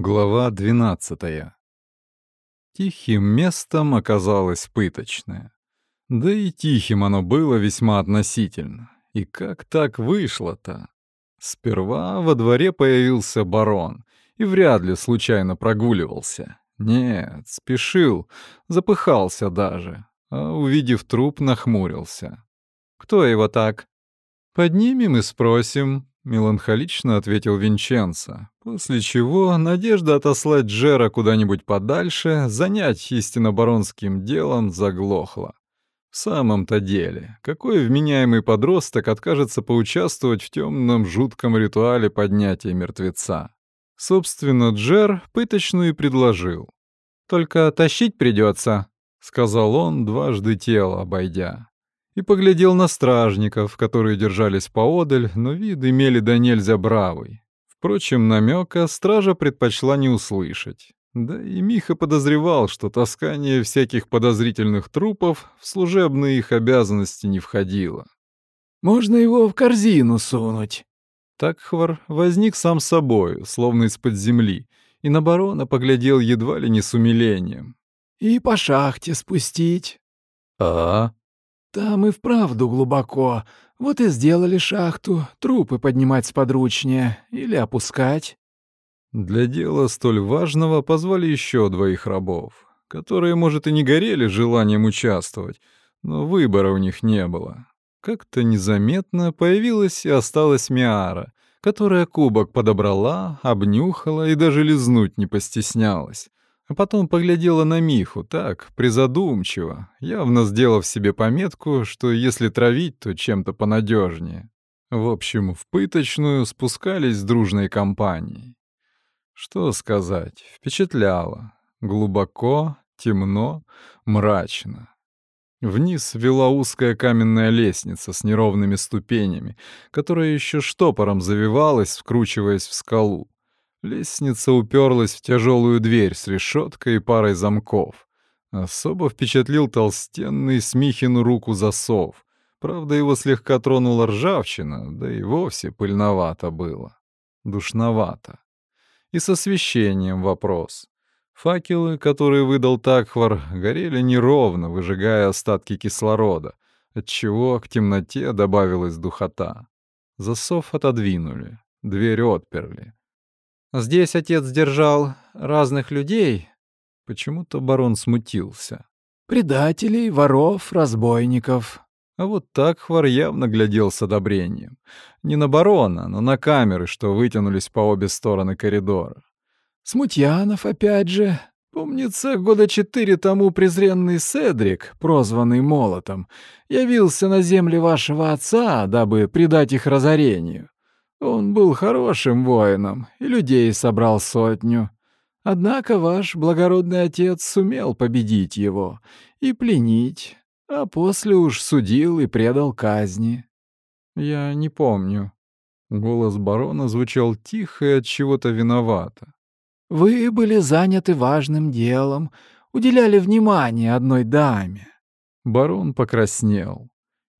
Глава 12. Тихим местом оказалось пыточное. Да и тихим оно было весьма относительно. И как так вышло-то? Сперва во дворе появился барон, и вряд ли случайно прогуливался. Нет, спешил, запыхался даже, а увидев труп, нахмурился. «Кто его так?» «Поднимем и спросим», меланхолично ответил Винченцо, после чего надежда отослать Джера куда-нибудь подальше, занять истинно баронским делом заглохла. В самом-то деле, какой вменяемый подросток откажется поучаствовать в темном жутком ритуале поднятия мертвеца? Собственно, Джер пыточную и предложил. «Только тащить придется», — сказал он, дважды тело обойдя и поглядел на стражников, которые держались поодаль, но вид имели до нельзя бравый. Впрочем, намека стража предпочла не услышать. Да и Миха подозревал, что таскание всяких подозрительных трупов в служебные их обязанности не входило. «Можно его в корзину сунуть». Такхвар возник сам собой, словно из-под земли, и на барона поглядел едва ли не с умилением. «И по шахте спустить». «А?» Там и вправду глубоко. Вот и сделали шахту, трупы поднимать сподручнее или опускать. Для дела столь важного позвали еще двоих рабов, которые, может, и не горели желанием участвовать, но выбора у них не было. Как-то незаметно появилась и осталась Миара, которая кубок подобрала, обнюхала и даже лизнуть не постеснялась а потом поглядела на Миху так, призадумчиво, явно сделав себе пометку, что если травить, то чем-то понадежнее. В общем, в пыточную спускались с дружной компанией. Что сказать, впечатляло. Глубоко, темно, мрачно. Вниз вела узкая каменная лестница с неровными ступенями, которая еще штопором завивалась, вкручиваясь в скалу. Лестница уперлась в тяжелую дверь с решеткой и парой замков. Особо впечатлил толстенный Смихину руку засов. Правда, его слегка тронула ржавчина, да и вовсе пыльновато было. Душновато. И с освещением вопрос. Факелы, которые выдал Такхвар, горели неровно, выжигая остатки кислорода, отчего к темноте добавилась духота. Засов отодвинули, дверь отперли. Здесь отец держал разных людей. Почему-то барон смутился. Предателей, воров, разбойников. А вот так Хвар явно глядел с одобрением. Не на барона, но на камеры, что вытянулись по обе стороны коридора. Смутьянов опять же. Помнится, года четыре тому презренный Седрик, прозванный Молотом, явился на земли вашего отца, дабы предать их разорению. Он был хорошим воином и людей собрал сотню. Однако ваш благородный отец сумел победить его и пленить, а после уж судил и предал казни. Я не помню. Голос барона звучал тихо и от чего-то виновато. Вы были заняты важным делом, уделяли внимание одной даме. Барон покраснел.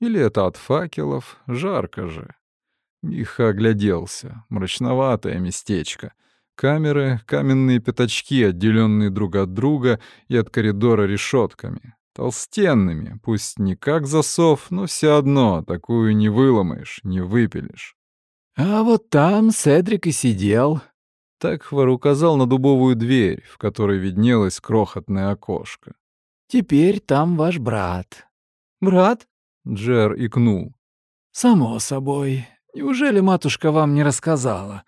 Или это от факелов, жарко же. Миха огляделся. Мрачноватое местечко. Камеры, каменные пятачки, отделенные друг от друга и от коридора решетками. Толстенными, пусть не как засов, но все одно такую не выломаешь, не выпилишь. «А вот там Седрик и сидел». Такхвар указал на дубовую дверь, в которой виднелось крохотное окошко. «Теперь там ваш брат». «Брат?» — Джер икнул. «Само собой. Неужели матушка вам не рассказала?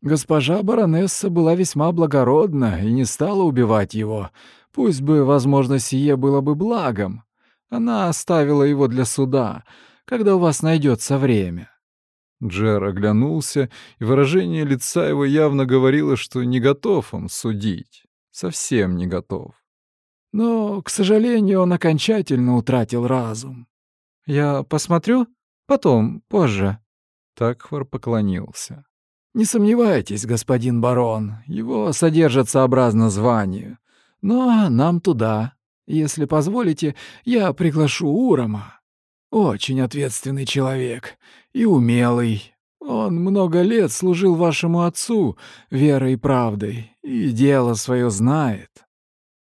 Госпожа баронесса была весьма благородна и не стала убивать его. Пусть бы, возможно, сие было бы благом. Она оставила его для суда, когда у вас найдется время». Джер оглянулся, и выражение лица его явно говорило, что не готов он судить. Совсем не готов. Но, к сожалению, он окончательно утратил разум. «Я посмотрю? Потом, позже», Такхвар поклонился. «Не сомневайтесь, господин барон, его содержат сообразно званию. Но нам туда. Если позволите, я приглашу Урама. Очень ответственный человек и умелый. Он много лет служил вашему отцу верой и правдой и и дело свое знает.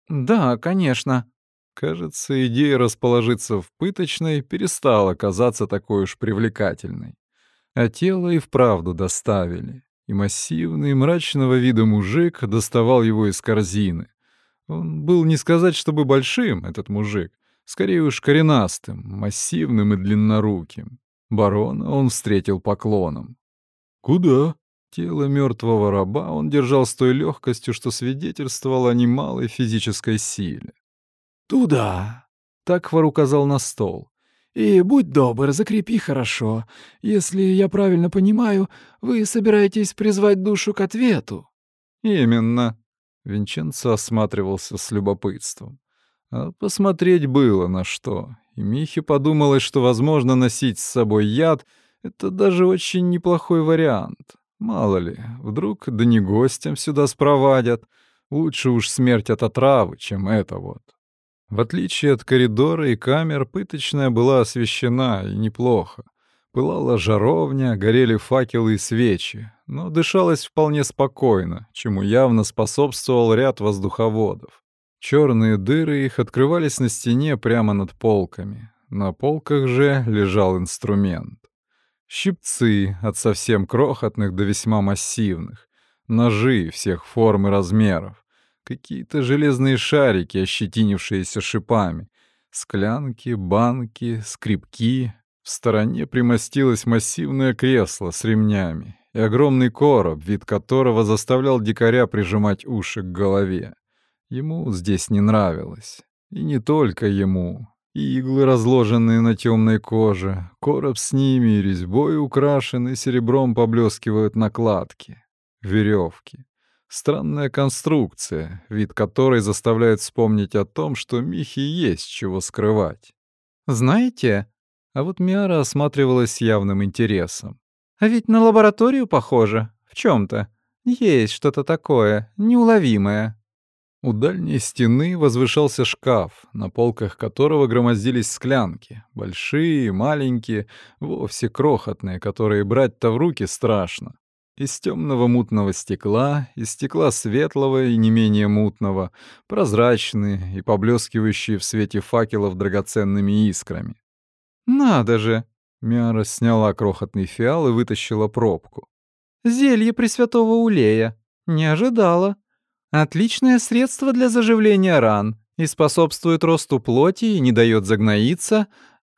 Да, конечно. Кажется, идея расположиться в пыточной перестала казаться такой уж привлекательной. А тело и вправду доставили, и массивный мрачного вида мужик доставал его из корзины. Он был не сказать, чтобы большим, этот мужик, скорее уж коренастым, массивным и длинноруким. Барона он встретил поклоном. «Куда?» Тело мертвого раба он держал с той легкостью, что свидетельствовало о немалой физической силе. «Туда!» — Таквар указал на стол. «И будь добр, закрепи хорошо. Если я правильно понимаю, вы собираетесь призвать душу к ответу». «Именно». Винченцо осматривался с любопытством. А посмотреть было на что. И Михе подумалось, что, возможно, носить с собой яд — это даже очень неплохой вариант. Мало ли, вдруг да не гостям сюда спровадят. Лучше уж смерть от отравы, чем это вот. В отличие от коридора и камер, пыточная была освещена и неплохо. Пылала жаровня, горели факелы и свечи, но дышалось вполне спокойно, чему явно способствовал ряд воздуховодов. Черные дыры их открывались на стене прямо над полками. На полках же лежал инструмент. Щипцы от совсем крохотных до весьма массивных, ножи всех форм и размеров, какие-то железные шарики, ощетинившиеся шипами, склянки, банки, скребки. В стороне примостилось массивное кресло с ремнями и огромный короб, вид которого заставлял дикаря прижимать уши к голове. Ему здесь не нравилось. И не только ему. Иглы, разложенные на темной коже, короб с ними и резьбой украшены, серебром поблескивают накладки, веревки. Странная конструкция, вид которой заставляет вспомнить о том, что Михе есть чего скрывать. «Знаете...» А вот Миара осматривалась с явным интересом. «А ведь на лабораторию похоже. В чем то Есть что-то такое, неуловимое. У дальней стены возвышался шкаф, на полках которого громоздились склянки, большие, маленькие, вовсе крохотные, которые брать-то в руки страшно. Из темного мутного стекла, из стекла светлого и не менее мутного, прозрачные и поблескивающие в свете факелов драгоценными искрами. «Надо же!» — Мяра сняла крохотный фиал и вытащила пробку. «Зелье Пресвятого Улея. Не ожидала». Отличное средство для заживления ран и способствует росту плоти и не дает загноиться.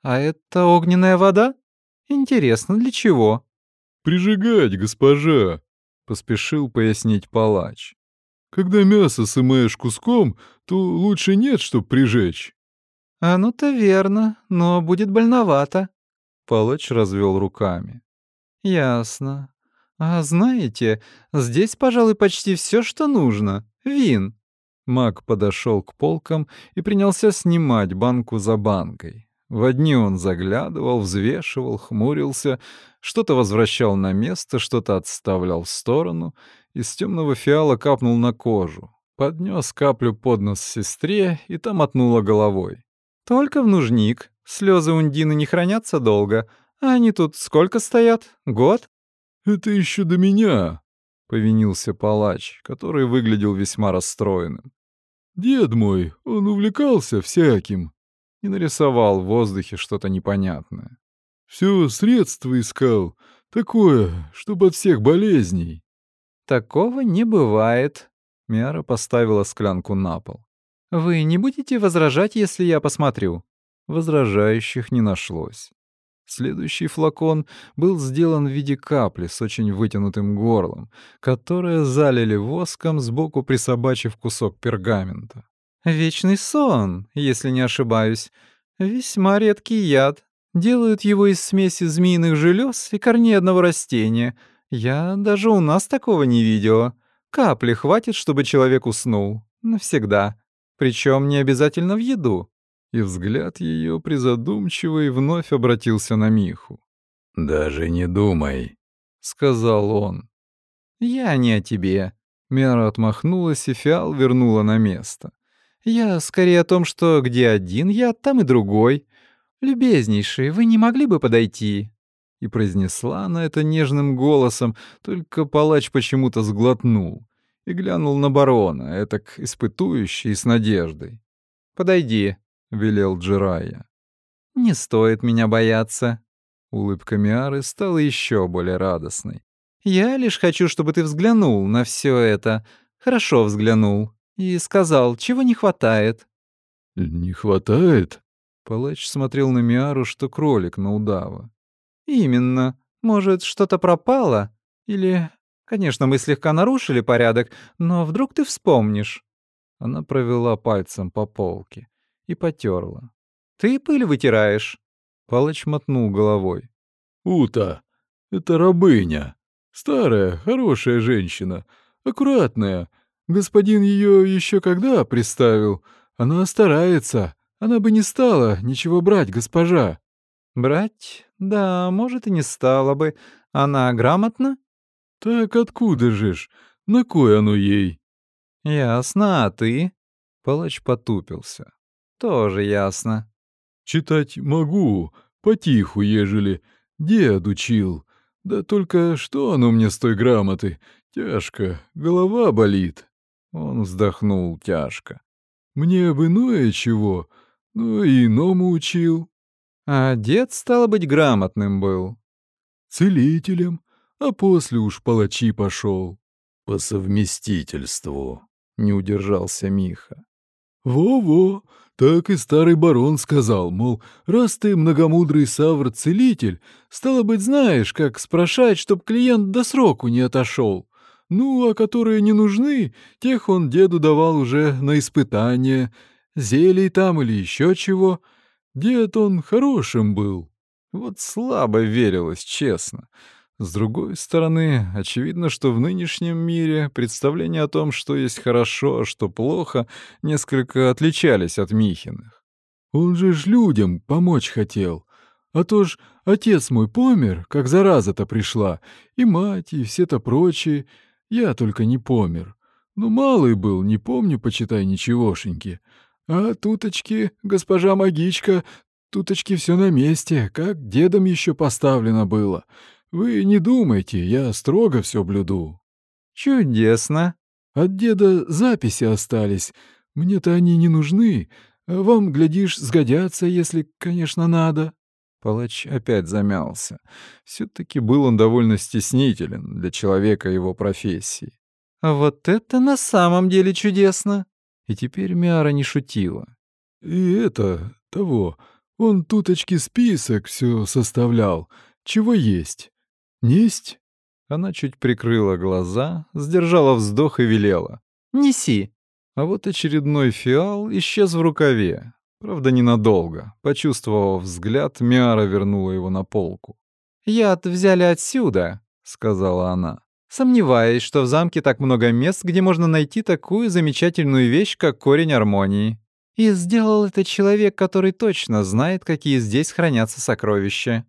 А это огненная вода? Интересно, для чего? «Прижигать, госпожа!» — поспешил пояснить палач. «Когда мясо сымаешь куском, то лучше нет, чтоб прижечь». «А ну-то верно, но будет больновато». Палач развел руками. «Ясно. «А знаете, здесь, пожалуй, почти все, что нужно. Вин». Маг подошел к полкам и принялся снимать банку за банкой. В одни он заглядывал, взвешивал, хмурился, что-то возвращал на место, что-то отставлял в сторону, из темного фиала капнул на кожу, поднес каплю под нос сестре и там мотнула головой. «Только в нужник. Слезы Ундины не хранятся долго. А они тут сколько стоят? Год?» «Это еще до меня», — повинился палач, который выглядел весьма расстроенным. «Дед мой, он увлекался всяким» и нарисовал в воздухе что-то непонятное. «Все средства искал, такое, чтобы от всех болезней». «Такого не бывает», — Мяра поставила склянку на пол. «Вы не будете возражать, если я посмотрю?» Возражающих не нашлось. Следующий флакон был сделан в виде капли с очень вытянутым горлом, которое залили воском, сбоку присобачив кусок пергамента. «Вечный сон, если не ошибаюсь. Весьма редкий яд. Делают его из смеси змеиных желез и корней одного растения. Я даже у нас такого не видела. Капли хватит, чтобы человек уснул. Навсегда. Причем не обязательно в еду и взгляд ее призадумчивый вновь обратился на Миху. «Даже не думай», — сказал он. «Я не о тебе». Мяра отмахнулась, и фиал вернула на место. «Я скорее о том, что где один я, там и другой. Любезнейший, вы не могли бы подойти?» И произнесла она это нежным голосом, только палач почему-то сглотнул. и глянул на барона, этак испытующий с надеждой. «Подойди», — велел Джирая. «Не стоит меня бояться». Улыбка Миары стала еще более радостной. «Я лишь хочу, чтобы ты взглянул на все это, хорошо взглянул, и сказал, чего не хватает». «Не хватает?» Палач смотрел на Миару, что кролик на удава. «Именно. Может, что-то пропало? Или... Конечно, мы слегка нарушили порядок, но вдруг ты вспомнишь». Она провела пальцем по полке и потерла. «Ты пыль вытираешь?» Палач мотнул головой. «Ута, это рабыня. Старая, хорошая женщина. Аккуратная. Господин ее еще когда приставил? Она старается. Она бы не стала ничего брать, госпожа». «Брать? Да, может, и не стала бы. Она грамотна?» «Так откуда же ж? На кой оно ей?» «Ясно, а ты?» Палач потупился. «Тоже ясно». «Читать могу, потиху, ежели. Дед учил. Да только что оно мне с той грамоты? Тяжко, голова болит». Он вздохнул тяжко. «Мне бы иное чего, но и иному учил». «А дед, стало быть, грамотным был». «Целителем, а после уж палачи пошел. По совместительству», — не удержался Миха. «Во-во, так и старый барон сказал, мол, раз ты многомудрый савр-целитель, стало быть, знаешь, как спрашать, чтоб клиент до сроку не отошел. Ну, а которые не нужны, тех он деду давал уже на испытание, зелий там или еще чего. Дед он хорошим был. Вот слабо верилось, честно. С другой стороны, очевидно, что в нынешнем мире представления о том, что есть хорошо, а что плохо, несколько отличались от Михиных. Он же ж людям помочь хотел. А то ж отец мой помер, как зараза-то пришла, и мать, и все-то прочие. Я только не помер. Ну, малый был, не помню, почитай, ничегошеньки. А туточки, госпожа магичка, туточки все на месте, как дедом еще поставлено было. Вы не думайте, я строго все блюду». «Чудесно». «От деда записи остались. Мне-то они не нужны. Вам, глядишь, сгодятся, если, конечно, надо». Палач опять замялся. Все-таки был он довольно стеснителен для человека его профессии. «А вот это на самом деле чудесно!» И теперь Миара не шутила. «И это, того, он туточки список все составлял, чего есть. «Несть?» Она чуть прикрыла глаза, сдержала вздох и велела. «Неси!» А вот очередной фиал исчез в рукаве. Правда, ненадолго. Почувствовав взгляд, Миара вернула его на полку. «Яд взяли отсюда», — сказала она. «Сомневаюсь, что в замке так много мест, где можно найти такую замечательную вещь, как корень армонии. И сделал это человек, который точно знает, какие здесь хранятся сокровища».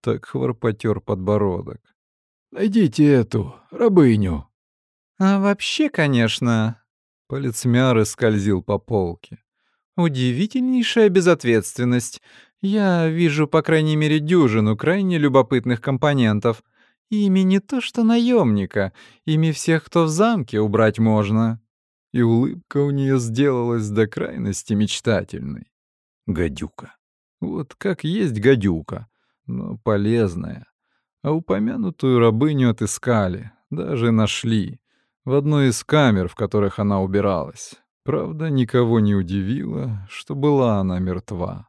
Так хвор потер подбородок. «Найдите эту, рабыню». «А вообще, конечно...» Палец Мяры скользил по полке. «Удивительнейшая безответственность. Я вижу, по крайней мере, дюжину крайне любопытных компонентов. Ими не то что наемника, ими всех, кто в замке, убрать можно». И улыбка у нее сделалась до крайности мечтательной. Гадюка. Вот как есть гадюка но полезная. А упомянутую рабыню отыскали, даже нашли, в одной из камер, в которых она убиралась. Правда, никого не удивило, что была она мертва.